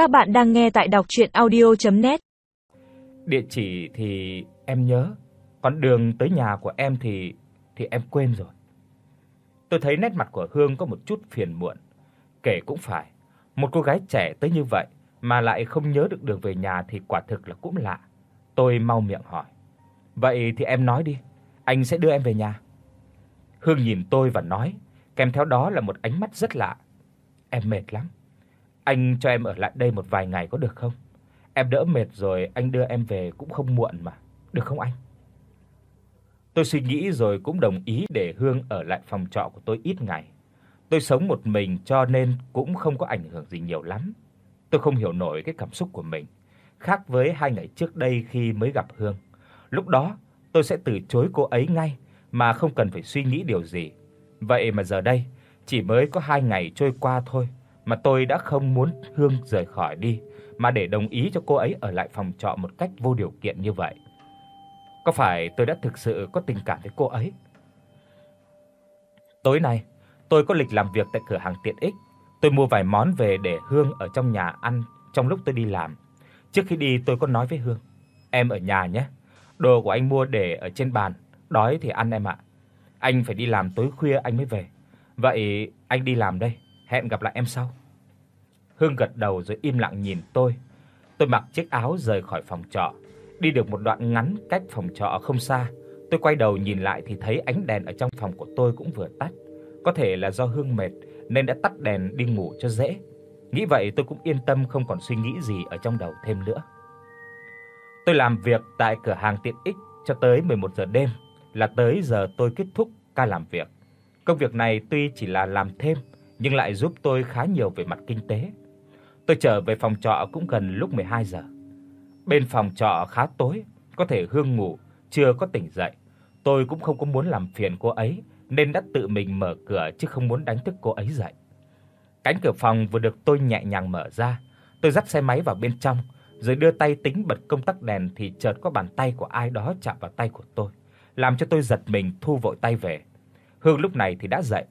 Các bạn đang nghe tại đọc audio net Địa chỉ thì em nhớ, còn đường tới nhà của em thì thì em quên rồi. Tôi thấy nét mặt của Hương có một chút phiền muộn. Kể cũng phải, một cô gái trẻ tới như vậy mà lại không nhớ được đường về nhà thì quả thực là cũng lạ. Tôi mau miệng hỏi. Vậy thì em nói đi, anh sẽ đưa em về nhà. Hương nhìn tôi và nói, kèm theo đó là một ánh mắt rất lạ. Em mệt lắm. Anh cho em ở lại đây một vài ngày có được không? Em đỡ mệt rồi anh đưa em về cũng không muộn mà, được không anh? Tôi suy nghĩ rồi cũng đồng ý để Hương ở lại phòng trọ của tôi ít ngày. Tôi sống một mình cho nên cũng không có ảnh hưởng gì nhiều lắm. Tôi không hiểu nổi cái cảm xúc của mình, khác với hai ngày trước đây khi mới gặp Hương. Lúc đó, tôi sẽ từ chối cô ấy ngay mà không cần phải suy nghĩ điều gì. Vậy mà giờ đây, chỉ mới có 2 ngày trôi qua thôi mà tôi đã không muốn Hương rời khỏi đi, mà để đồng ý cho cô ấy ở lại phòng trọ một cách vô điều kiện như vậy. Có phải tôi đã thực sự có tình cảm với cô ấy? Tối nay, tôi có lịch làm việc tại cửa hàng tiện ích. Tôi mua vài món về để Hương ở trong nhà ăn trong lúc tôi đi làm. Trước khi đi tôi có nói với Hương, "Em ở nhà nhé. Đồ của anh mua để ở trên bàn, đói thì ăn em ạ. Anh phải đi làm tối khuya anh mới về. Vậy anh đi làm đây, hẹn gặp lại em sau." Hương gật đầu rồi im lặng nhìn tôi. Tôi mặc chiếc áo rời khỏi phòng trọ, đi được một đoạn ngắn cách phòng trọ không xa. Tôi quay đầu nhìn lại thì thấy ánh đèn ở trong phòng của tôi cũng vừa tắt. Có thể là do Hương mệt nên đã tắt đèn đi ngủ cho dễ. Nghĩ vậy tôi cũng yên tâm không còn suy nghĩ gì ở trong đầu thêm nữa. Tôi làm việc tại cửa hàng tiện ích cho tới 11 giờ đêm, là tới giờ tôi kết thúc ca làm việc. Công việc này tuy chỉ là làm thêm nhưng lại giúp tôi khá nhiều về mặt kinh tế. Tôi trở về phòng trọ cũng gần lúc 12 giờ. Bên phòng trọ khá tối, có thể Hương ngủ chưa có tỉnh dậy. Tôi cũng không có muốn làm phiền cô ấy nên đã tự mình mở cửa chứ không muốn đánh thức cô ấy dậy. Cánh cửa phòng vừa được tôi nhẹ nhàng mở ra, tôi dắt xe máy vào bên trong, rồi đưa tay tính bật công tắc đèn thì chợt có bàn tay của ai đó chạm vào tay của tôi, làm cho tôi giật mình thu vội tay về. Hương lúc này thì đã dậy,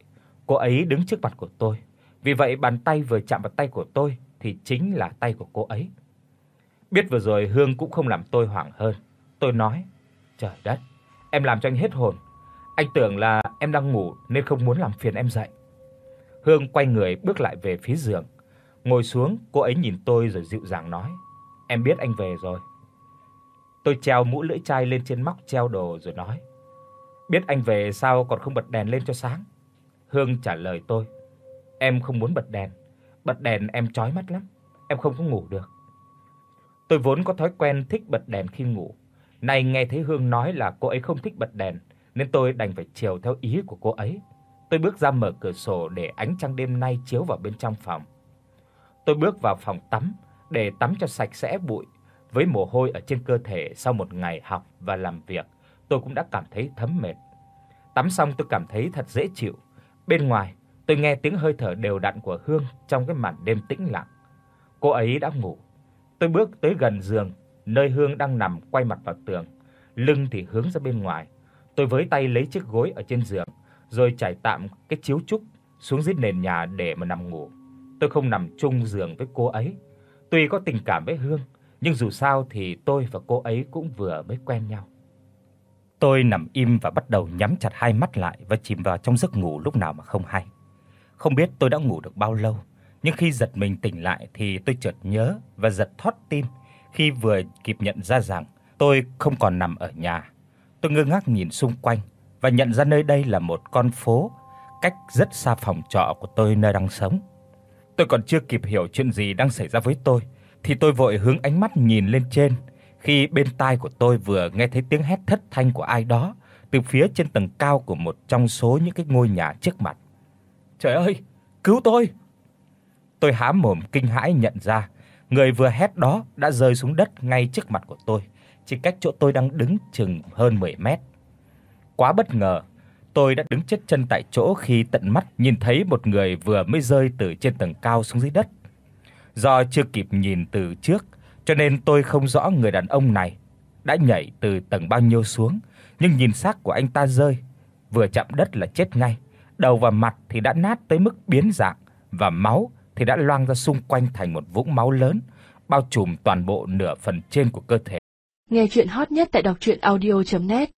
cô ấy đứng trước mặt của tôi. Vì vậy bàn tay vừa chạm vào tay của tôi thì chính là tay của cô ấy. Biết vừa rồi Hương cũng không làm tôi hoảng hơn. Tôi nói: "Trời đất, em làm cho anh hết hồn. Anh tưởng là em đang ngủ nên không muốn làm phiền em dậy." Hương quay người bước lại về phía giường, ngồi xuống, cô ấy nhìn tôi rồi dịu dàng nói: "Em biết anh về rồi." Tôi treo mũ lưỡi chai lên trên móc treo đồ rồi nói: "Biết anh về sao còn không bật đèn lên cho sáng?" Hương trả lời tôi: "Em không muốn bật đèn, bật đèn em chói mắt lắm, em không có ngủ được." Tôi vốn có thói quen thích bật đèn khi ngủ, nay nghe thấy Hương nói là cô ấy không thích bật đèn, nên tôi đành phải chiều theo ý của cô ấy. Tôi bước ra mở cửa sổ để ánh trăng đêm nay chiếu vào bên trong phòng. Tôi bước vào phòng tắm để tắm cho sạch sẽ bụi, với mồ hôi ở trên cơ thể sau một ngày học và làm việc, tôi cũng đã cảm thấy thấm mệt. Tắm xong tôi cảm thấy thật dễ chịu. Bên ngoài, tôi nghe tiếng hơi thở đều đặn của Hương trong cái màn đêm tĩnh lặng. Cô ấy đã ngủ. Tôi bước tới gần giường, nơi Hương đang nằm quay mặt vào tường, lưng thì hướng ra bên ngoài. Tôi với tay lấy chiếc gối ở trên giường, rồi trải tạm cái chiếu trúc xuống dưới nền nhà để mà nằm ngủ. Tôi không nằm chung giường với cô ấy. Tuy có tình cảm với Hương, nhưng dù sao thì tôi và cô ấy cũng vừa mới quen nhau. Tôi nằm im và bắt đầu nhắm chặt hai mắt lại và chìm vào trong giấc ngủ lúc nào mà không hay. Không biết tôi đã ngủ được bao lâu, nhưng khi giật mình tỉnh lại thì tôi chợt nhớ và giật thót tim khi vừa kịp nhận ra rằng tôi không còn nằm ở nhà. Tôi ngơ ngác nhìn xung quanh và nhận ra nơi đây là một con phố cách rất xa phòng trọ của tôi nơi đang sống. Tôi còn chưa kịp hiểu chuyện gì đang xảy ra với tôi thì tôi vội hướng ánh mắt nhìn lên trên khi bên tai của tôi vừa nghe thấy tiếng hét thất thanh của ai đó từ phía trên tầng cao của một trong số những cái ngôi nhà trước mặt. Trời ơi, cứu tôi. Tôi há mồm kinh hãi nhận ra, người vừa hét đó đã rơi xuống đất ngay trước mặt của tôi, chỉ cách chỗ tôi đang đứng chừng hơn 10 mét. Quá bất ngờ, tôi đã đứng chết chân tại chỗ khi tận mắt nhìn thấy một người vừa mới rơi từ trên tầng cao xuống dưới đất. Do chưa kịp nhìn từ trước, cho nên tôi không rõ người đàn ông này đã nhảy từ tầng bao nhiêu xuống, nhưng nhìn xác của anh ta rơi, vừa chạm đất là chết ngay, đầu và mặt thì đã nát tới mức biến dạng và máu thì đã loang ra xung quanh thành một vũng máu lớn, bao trùm toàn bộ nửa phần trên của cơ thể. Nghe truyện hot nhất tại doctruyenaudio.net